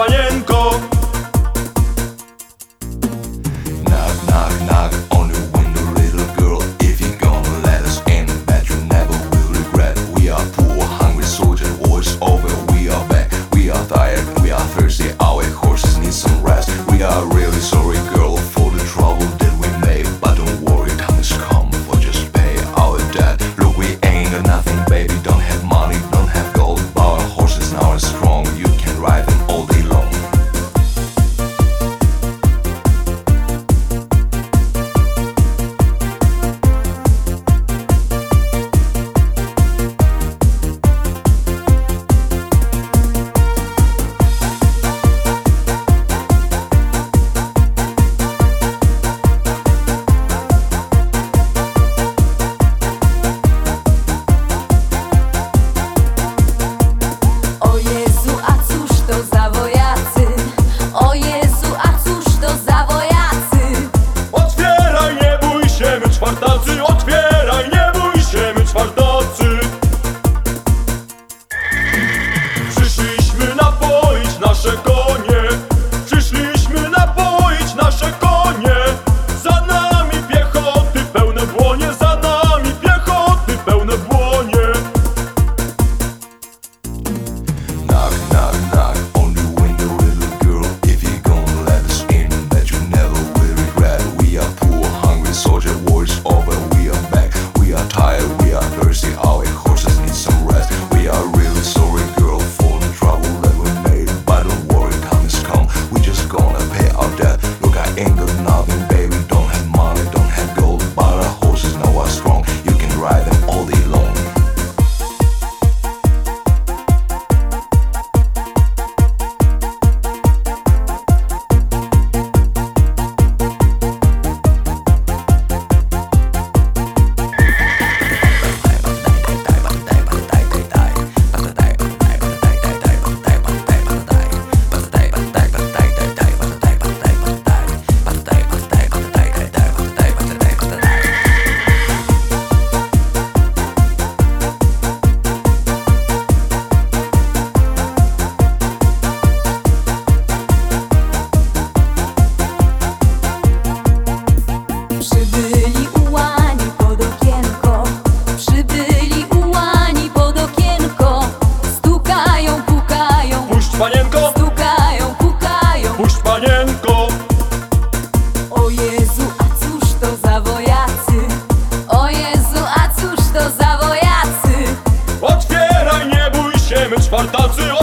panienko. Knock, knock, knock on the window, little girl. If you're gonna let us in Never will regret. We are poor, hungry soldiers War's over, we are back. We are tired, we are thirsty. Our horses need some rest. We are really sorry. me qfar daci